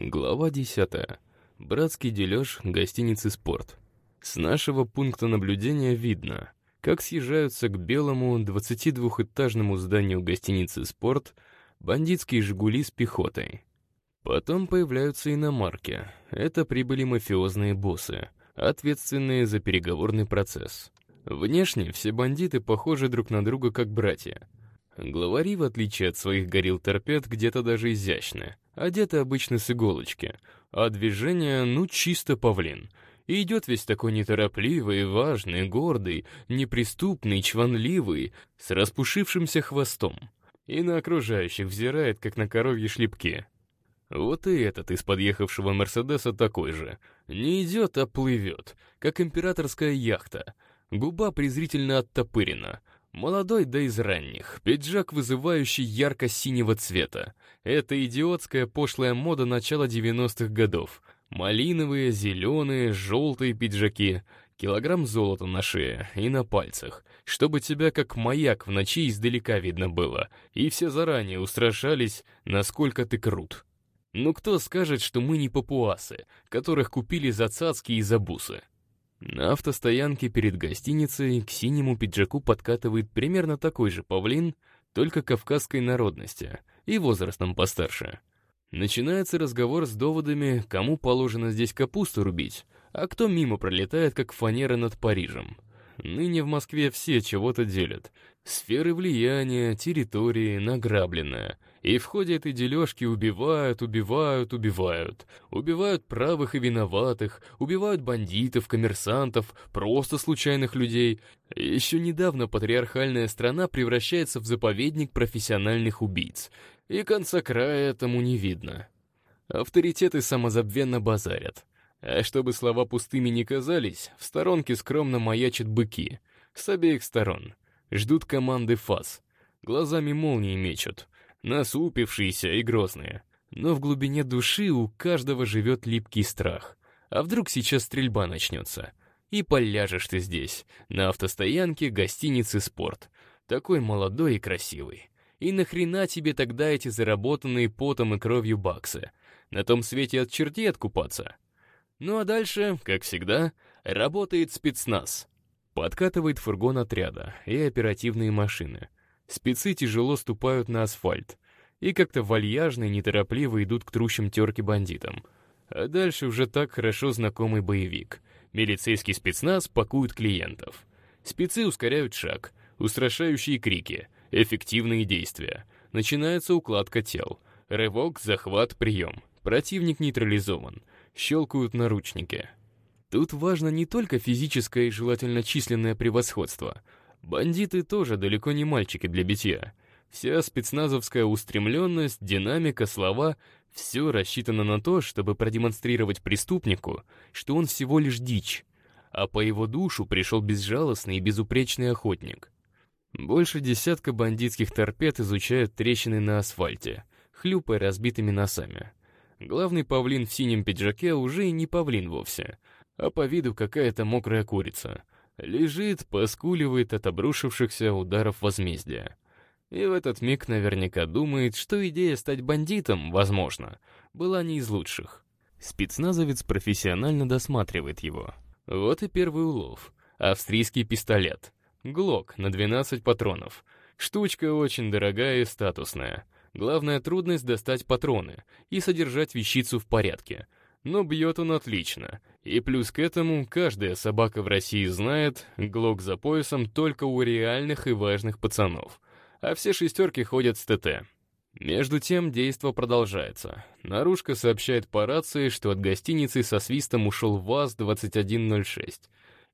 Глава 10. Братский дележ гостиницы «Спорт». С нашего пункта наблюдения видно, как съезжаются к белому 22-этажному зданию гостиницы «Спорт» бандитские «Жигули» с пехотой. Потом появляются иномарки. Это прибыли мафиозные боссы, ответственные за переговорный процесс. Внешне все бандиты похожи друг на друга как братья. Главари, в отличие от своих горил торпед, где-то даже изящны — одеты обычно с иголочки, а движение, ну, чисто павлин. И идет весь такой неторопливый, важный, гордый, неприступный, чванливый, с распушившимся хвостом. И на окружающих взирает, как на коровьи шлепки. Вот и этот из подъехавшего Мерседеса такой же. Не идет, а плывет, как императорская яхта. Губа презрительно оттопырена — Молодой да из ранних, пиджак вызывающий ярко-синего цвета. Это идиотская пошлая мода начала 90-х годов. Малиновые, зеленые, желтые пиджаки, килограмм золота на шее и на пальцах, чтобы тебя как маяк в ночи издалека видно было, и все заранее устрашались, насколько ты крут. Ну кто скажет, что мы не папуасы, которых купили за цацки и за бусы? На автостоянке перед гостиницей к синему пиджаку подкатывает примерно такой же павлин, только кавказской народности и возрастом постарше. Начинается разговор с доводами, кому положено здесь капусту рубить, а кто мимо пролетает, как фанера над Парижем. Ныне в Москве все чего-то делят. Сферы влияния, территории, награбленное. И в ходе этой дележки убивают, убивают, убивают. Убивают правых и виноватых, убивают бандитов, коммерсантов, просто случайных людей. Еще недавно патриархальная страна превращается в заповедник профессиональных убийц. И конца края этому не видно. Авторитеты самозабвенно базарят. А чтобы слова пустыми не казались, в сторонке скромно маячат быки. С обеих сторон. Ждут команды фас. Глазами молнии мечут. Насупившиеся и грозные. Но в глубине души у каждого живет липкий страх. А вдруг сейчас стрельба начнется? И поляжешь ты здесь, на автостоянке гостиницы «Спорт». Такой молодой и красивый. И нахрена тебе тогда эти заработанные потом и кровью баксы? На том свете от чертей откупаться? Ну а дальше, как всегда, работает спецназ. Подкатывает фургон отряда и оперативные машины. Спецы тяжело ступают на асфальт и как-то вальяжно и неторопливо идут к трущим терке бандитам. А дальше уже так хорошо знакомый боевик. Милицейский спецназ пакует клиентов. Спецы ускоряют шаг, устрашающие крики, эффективные действия. Начинается укладка тел. Рывок, захват, прием. Противник нейтрализован щелкают наручники. Тут важно не только физическое и желательно численное превосходство. Бандиты тоже далеко не мальчики для битья. Вся спецназовская устремленность, динамика, слова — все рассчитано на то, чтобы продемонстрировать преступнику, что он всего лишь дичь, а по его душу пришел безжалостный и безупречный охотник. Больше десятка бандитских торпед изучают трещины на асфальте, хлюпая разбитыми носами. Главный павлин в синем пиджаке уже и не павлин вовсе, а по виду какая-то мокрая курица. Лежит, поскуливает от обрушившихся ударов возмездия. И в этот миг наверняка думает, что идея стать бандитом, возможно, была не из лучших. Спецназовец профессионально досматривает его. Вот и первый улов. Австрийский пистолет. Глок на 12 патронов. Штучка очень дорогая и статусная — Главная трудность — достать патроны и содержать вещицу в порядке. Но бьет он отлично. И плюс к этому, каждая собака в России знает, глок за поясом только у реальных и важных пацанов. А все шестерки ходят с ТТ. Между тем, действо продолжается. Наружка сообщает по рации, что от гостиницы со свистом ушел ВАЗ-2106.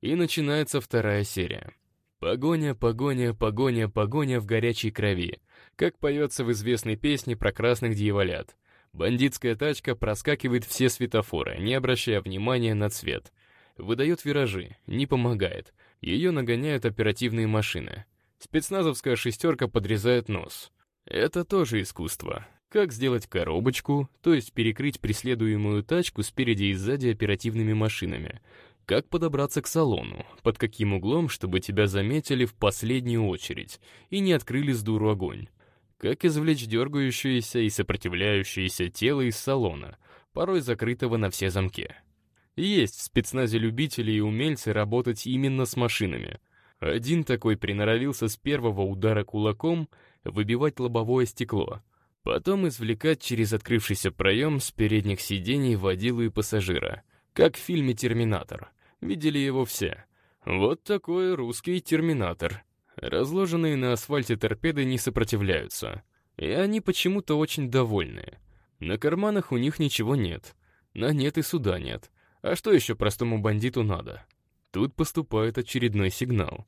И начинается вторая серия. Погоня, погоня, погоня, погоня в горячей крови как поется в известной песне про красных дьяволят. Бандитская тачка проскакивает все светофоры, не обращая внимания на цвет. Выдает виражи, не помогает. Ее нагоняют оперативные машины. Спецназовская шестерка подрезает нос. Это тоже искусство. Как сделать коробочку, то есть перекрыть преследуемую тачку спереди и сзади оперативными машинами. Как подобраться к салону, под каким углом, чтобы тебя заметили в последнюю очередь и не открыли с дуру огонь. Как извлечь дергающееся и сопротивляющееся тело из салона? порой закрытого на все замки. Есть в спецназе любители и умельцы работать именно с машинами. Один такой приноровился с первого удара кулаком выбивать лобовое стекло, потом извлекать через открывшийся проем с передних сидений водилу и пассажира, как в фильме «Терминатор». Видели его все. Вот такой русский «Терминатор». Разложенные на асфальте торпеды не сопротивляются. И они почему-то очень довольны. На карманах у них ничего нет. На нет и суда нет. А что еще простому бандиту надо? Тут поступает очередной сигнал.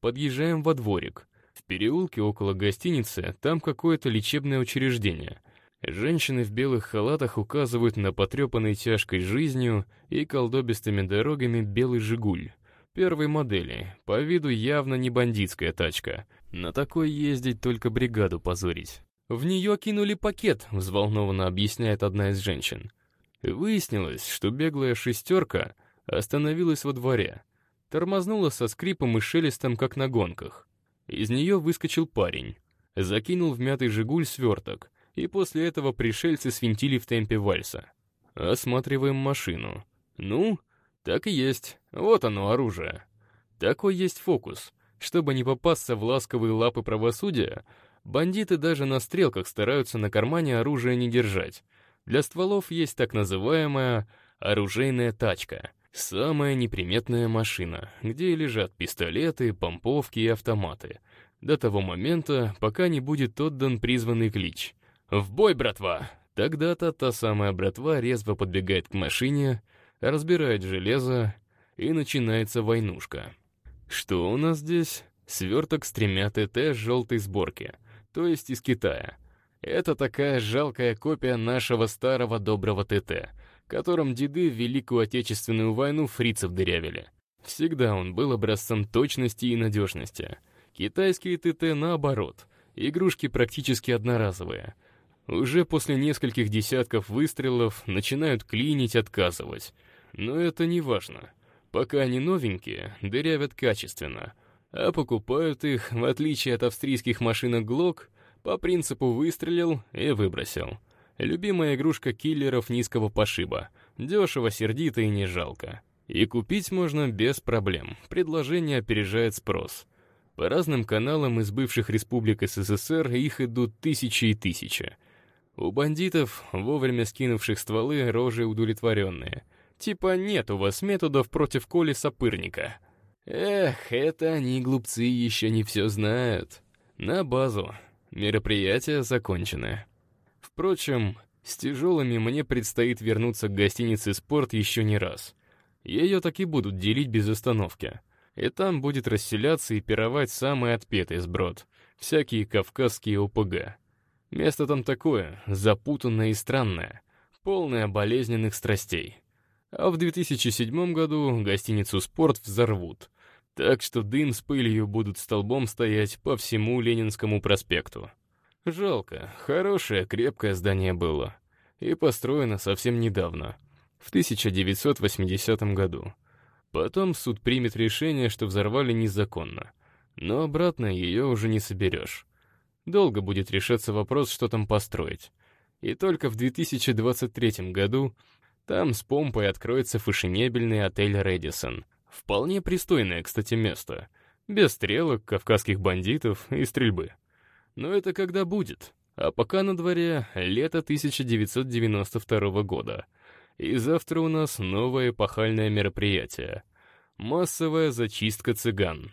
Подъезжаем во дворик. В переулке около гостиницы там какое-то лечебное учреждение. Женщины в белых халатах указывают на потрепанный тяжкой жизнью и колдобистыми дорогами белый «Жигуль». Первой модели, по виду явно не бандитская тачка. На такой ездить только бригаду позорить. «В нее кинули пакет», — взволнованно объясняет одна из женщин. Выяснилось, что беглая шестерка остановилась во дворе. Тормознула со скрипом и шелестом, как на гонках. Из нее выскочил парень. Закинул в мятый «Жигуль» сверток, и после этого пришельцы свинтили в темпе вальса. Осматриваем машину. Ну, так и есть. Вот оно, оружие. Такой есть фокус. Чтобы не попасться в ласковые лапы правосудия, бандиты даже на стрелках стараются на кармане оружие не держать. Для стволов есть так называемая оружейная тачка. Самая неприметная машина, где лежат пистолеты, помповки и автоматы. До того момента, пока не будет отдан призванный клич. «В бой, братва!» Тогда-то та самая братва резво подбегает к машине, разбирает железо, и начинается войнушка. Что у нас здесь? Сверток с тремя ТТ желтой сборки, то есть из Китая. Это такая жалкая копия нашего старого доброго ТТ, которым деды в Великую Отечественную войну фрицев дырявили. Всегда он был образцом точности и надежности. Китайские ТТ наоборот, игрушки практически одноразовые. Уже после нескольких десятков выстрелов начинают клинить, отказывать. Но это не важно. Пока они новенькие, дырявят качественно. А покупают их, в отличие от австрийских машинок Glock, по принципу выстрелил и выбросил. Любимая игрушка киллеров низкого пошиба. Дешево, сердито и не жалко. И купить можно без проблем. Предложение опережает спрос. По разным каналам из бывших республик СССР их идут тысячи и тысячи. У бандитов, вовремя скинувших стволы, рожи удовлетворенные. Типа нет у вас методов против Коли Сапырника. Эх, это они, глупцы, еще не все знают. На базу. Мероприятие закончено. Впрочем, с тяжелыми мне предстоит вернуться к гостинице «Спорт» еще не раз. Ее так и будут делить без остановки. И там будет расселяться и пировать самый отпетый сброд, всякие кавказские ОПГ. Место там такое, запутанное и странное, полное болезненных страстей. А в 2007 году гостиницу «Спорт» взорвут — так что дым с пылью будут столбом стоять по всему Ленинскому проспекту. Жалко, хорошее, крепкое здание было. И построено совсем недавно, в 1980 году. Потом суд примет решение, что взорвали незаконно. Но обратно ее уже не соберешь. Долго будет решаться вопрос, что там построить. И только в 2023 году там с помпой откроется фешенебельный отель «Рэдисон», Вполне пристойное, кстати, место. Без стрелок, кавказских бандитов и стрельбы. Но это когда будет. А пока на дворе лето 1992 года. И завтра у нас новое эпохальное мероприятие. Массовая зачистка цыган.